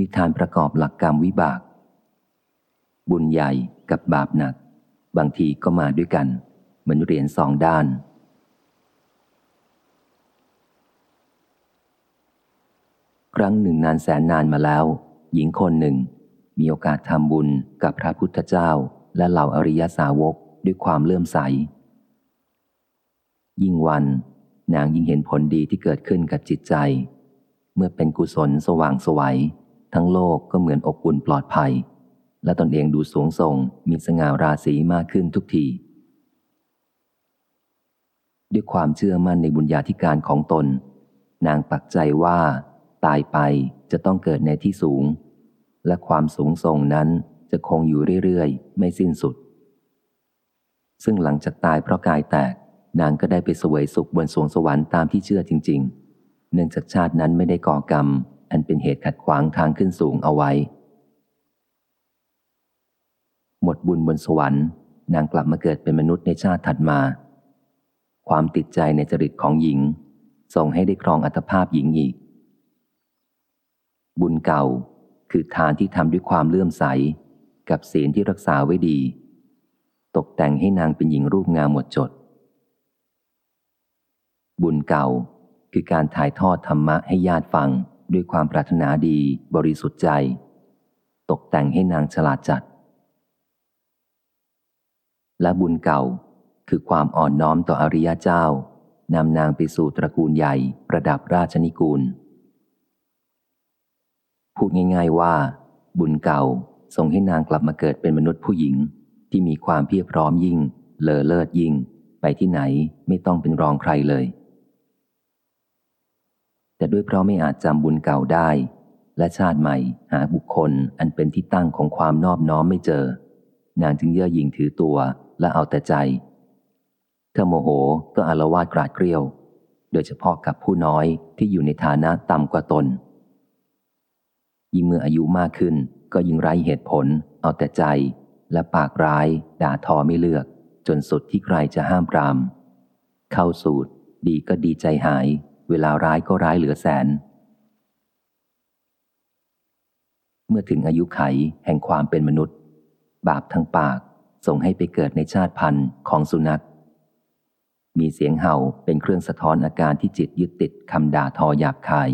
นิทานประกอบหลักกรรมวิบาก บุญใหญ่กับบาปหนัก บางทีก็มาด้วยกัน เหมือนเหรียญสองด้าน ครั้งหนึ่งนานแสนนานมาแล้ว หญิงคนหนึ่ง มีโอกาสทำบุญกับพระพุทธเจ้าและเหล่าอริยสาวกด้วยความเลื่อมใส ยิ่งวันนางยิ่งเห็นผลดีที่เกิดขึ้นกับจิตใจ เมื่อเป็นกุศลสว่างสวัย ทั้งโลกก็เหมือนอบอุ่นปลอดภัย และตนเองดูสูงส่งมีสง่าราศีมากขึ้นทุกที ด้วยความเชื่อมั่นในบุญญาธิการของตน นางปักใจว่า ตายไปจะต้องเกิดในที่สูง และความสูงส่งนั้นจะคงอยู่เรื่อยๆ ไม่สิ้นสุด ซึ่งหลังจากตายเพราะกายแตก นางก็ได้ไปสวยสุขบนสวงสวรรค์ตามที่เชื่อจริง ๆ เนื่องจากชาตินั้นไม่ได้ก่อกรรม อันเป็นเหตุขัดขวางทางขึ้นสูงเอาไว้ หมดบุญบนสวรรค์ นางกลับมาเกิดเป็นมนุษย์ในชาติถัดมา ความติดใจในจริตของหญิง ส่งให้ได้ครองอัตภาพหญิงอีก บุญเก่าคือทานที่ทำด้วยความเลื่อมใส กับศีลที่รักษาไว้ดี ตกแต่งให้นางเป็นหญิงรูปงามหมดจด บุญเก่าคือการถ่ายทอดธรรมะให้ญาติฟัง ด้วยความปรารถนาดีบริสุทธิ์ใจ ตกแต่งให้นางฉลาดจัด และบุญเก่าคือความอ่อนน้อมต่ออริยเจ้านำนางไปสู่ตระกูลใหญ่ประดับราชนิกูล พูดง่าย ๆว่า บุญเก่าส่งให้นางกลับมาเกิดเป็นมนุษย์ผู้หญิงที่มีความเพียรพร้อมยิ่ง เลอเลิศยิ่ง ไปที่ไหนไม่ต้องเป็นรองใครเลย แต่ด้วยเพราะไม่อาจจำบุญเก่าได้ และชาติใหม่หาบุคคลอันเป็นที่ตั้งของความนอบน้อมไม่เจอ นางจึงเย่อหยิ่งถือตัวและเอาแต่ใจ ถ้าโมโหก็อารวาดกราดเกลียว โดยเฉพาะกับผู้น้อยที่อยู่ในฐานะต่ำกว่าตน ยิ่งเมื่ออายุมากขึ้นก็ยิ่งไร้เหตุผล เอาแต่ใจ และปากร้าย ด่าทอไม่เลือก จนสุดที่ใครจะห้ามปราม เข้าสูตรดีก็ดีใจหาย เวลาร้ายก็ร้ายเหลือแสน เมื่อถึงอายุไขแห่งความเป็นมนุษย์ บาปทั้งปากส่งให้ไปเกิดในชาติพันธุ์ของสุนัข มีเสียงเห่าเป็นเครื่องสะท้อนอาการที่จิตยึดติดคำด่าทอหยาบคาย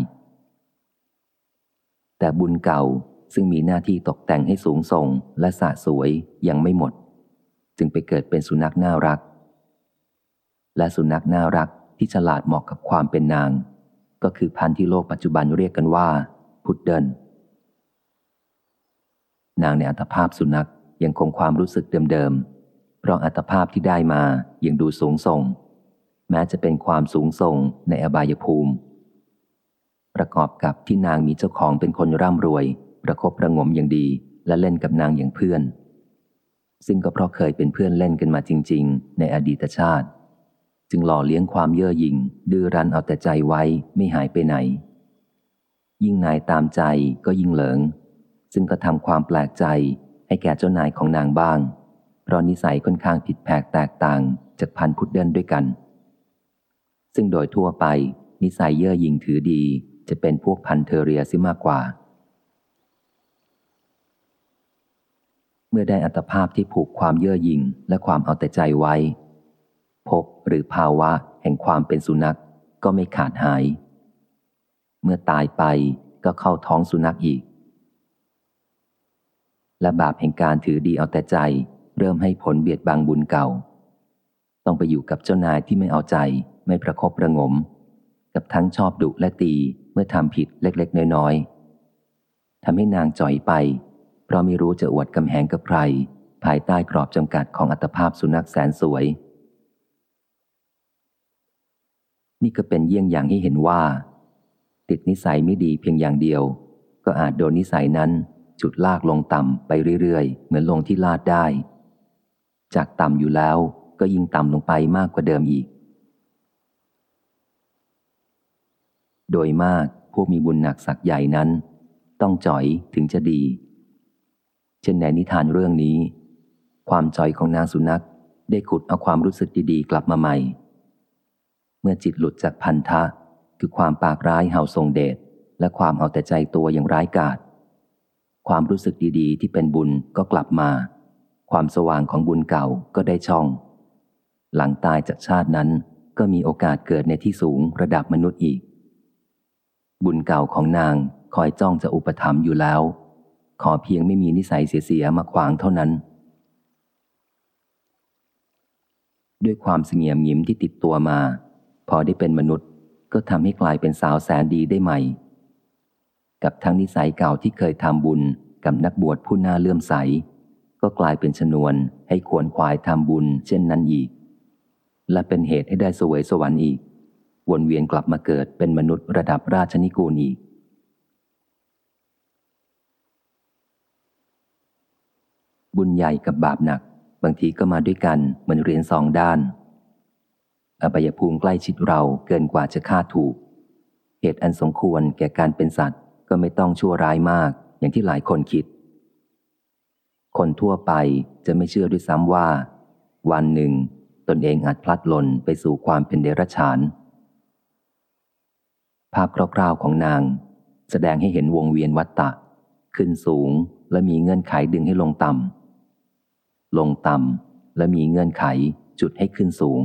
แต่บุญเก่าซึ่งมีหน้าที่ตกแต่งให้สูงส่งและสะสวยยังไม่หมด จึงไปเกิดเป็นสุนัขน่ารัก และสุนัขน่ารัก ที่ฉลาดเหมาะกับความเป็นนาง ก็คือพันธุ์ที่โลกปัจจุบันเรียกกันว่า พุดเดิลนางในอัตภาพสุนัขยังคงความรู้สึกเดิมๆ เพราะอัตภาพที่ได้มายังดูสูงส่ง แม้จะเป็นความสูงส่งในอบายภูมิ ประกอบกับที่นางมีเจ้าของเป็นคนร่ำรวย ประคบประงมอย่างดีและเล่นกับนางอย่างเพื่อน ซึ่งก็เพราะเคยเป็นเพื่อนเล่นกันมาจริง ๆ ในอดีตชาติ จึงหล่อเลี้ยงความเย่อหยิ่ง ดื้อรั้นเอาแต่ใจไว้ไม่หายไปไหน ยิ่งนายตามใจก็ยิ่งเหลิง ซึ่งก็ทำความแปลกใจให้แก่เจ้านายของนางบ้าง เพราะนิสัยค่อนข้างผิดแผกแตกต่างจากพันพุดเดิลด้วยกัน ซึ่งโดยทั่วไป นิสัยเย่อหยิ่งถือดีจะเป็นพวกพันเทเรียซิมากกว่า เมื่อได้อัตภาพที่ผูกความเย่อหยิ่งและความเอาแต่ใจไว้ ภพหรือภาวะแห่งความเป็นสุนัขก็ไม่ขาดหาย เมื่อตายไปก็เข้าท้องสุนัขอีก และบาปแห่งการถือดีเอาแต่ใจ เริ่มให้ผลเบียดบังบุญเก่า ต้องไปอยู่กับเจ้านายที่ไม่เอาใจไม่ประคบประงม กับทั้งชอบดุและตีเมื่อทำผิดเล็กๆ น้อยๆทำให้นางจ่อยไป เพราะไม่รู้จะอวดกำแหงกับใคร ภายใต้กรอบจำกัดของอัตภาพสุนัขแสนสวย นี่ก็เป็นเยี่ยงอย่างให้เห็นว่า ติดนิสัยไม่ดีเพียงอย่างเดียว ก็อาจโดนนิสัยนั้นจุดลากลงต่ำไปเรื่อยๆ เหมือนลงที่ลาดได้ จากต่ำอยู่แล้วก็ยิ่งต่ำลงไปมากกว่าเดิมอีก โดยมากพวกมีบุญหนักสักใหญ่นั้น ต้องจ่อยถึงจะดี เช่นในนิทานเรื่องนี้ ความจ่อยของนางสุนัขได้ขุดเอาความรู้สึกดีๆ กลับมาใหม่ มื่อจิตหลุดจากพันธะ คือความปากร้ายเห่าทรงเดชและความเอาแต่ใจตัวอย่างร้ายกาจความรู้สึกดีๆ ที่เป็นบุญก็กลับมา ความสว่างของบุญเก่าก็ได้ช่อง หลังตายจากชาตินั้นก็มีโอกาสเกิดในที่สูงระดับมนุษย์อีก บุญเก่าของนางคอยจ้องจะอุปถัมภ์อยู่แล้ว ขอเพียงไม่มีนิสัยเสียๆมาขวางเท่านั้น ด้วยความเสงี่ยมยิ้มที่ติดตัวมา พอได้เป็นมนุษย์ก็ทำให้กลายเป็นสาวแสนดีได้ใหม่ กับทั้งนิสัยเก่าที่เคยทำบุญกับนักบวชผู้น่าเลื่อมใส ก็กลายเป็นชนวนให้ขวนขวายทำบุญเช่นนั้นอีก และเป็นเหตุให้ได้สวยสวรรค์อีก วนเวียนกลับมาเกิดเป็นมนุษย์ระดับราชนิกูลอีก บุญใหญ่กับบาปหนัก บางทีก็มาด้วยกันเหมือนเรียนสองด้าน อบายภูมิใกล้ชิดเราเกินกว่าจะคาดถูก เหตุอันสมควรแก่การเป็นสัตว์ก็ไม่ต้องชั่วร้ายมากอย่างที่หลายคนคิด คนทั่วไปจะไม่เชื่อด้วยซ้ำว่า วันหนึ่ง ตนเองอาจพลัดหล่นไปสู่ความเป็นเดรัจฉาน ภาพคร่าวๆของนาง แสดงให้เห็นวงเวียนวัฏฏะขึ้นสูงและมีเงื่อนไขดึงให้ลงต่ำลงต่ำและมีเงื่อนไขจุดให้ขึ้นสูง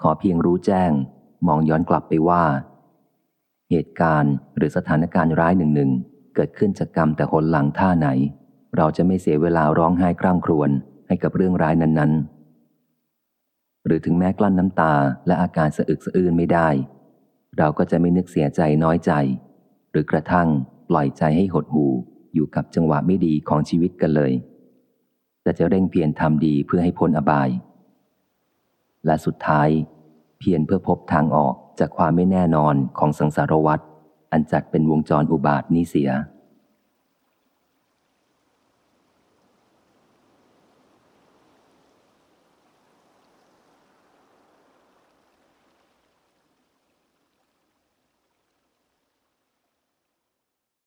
ขอเพียงรู้แจ้ง มองย้อนกลับไปว่า เหตุการณ์หรือสถานการณ์ร้ายหนึ่งหนึ่งเกิดขึ้นจากกรรมแต่หนหลังท่าไหน เราจะไม่เสียเวลาร้องไห้คร่ำครวญให้กับเรื่องร้ายนั้น ๆ หรือถึงแม้กลั้นน้ำตาและอาการสะอึกสะอื้นไม่ได้ เราก็จะไม่นึกเสียใจน้อยใจ หรือกระทั่งปล่อยใจให้หดหู่อยู่กับจังหวะไม่ดีของชีวิตกันเลย แต่จะเร่งเพียรทำดีเพื่อให้พ้นอบาย และสุดท้าย เพียรเพื่อพบทางออกจากความไม่แน่นอนของสังสารวัฏอันจัดเป็นวงจรอุบาทนี้เสีย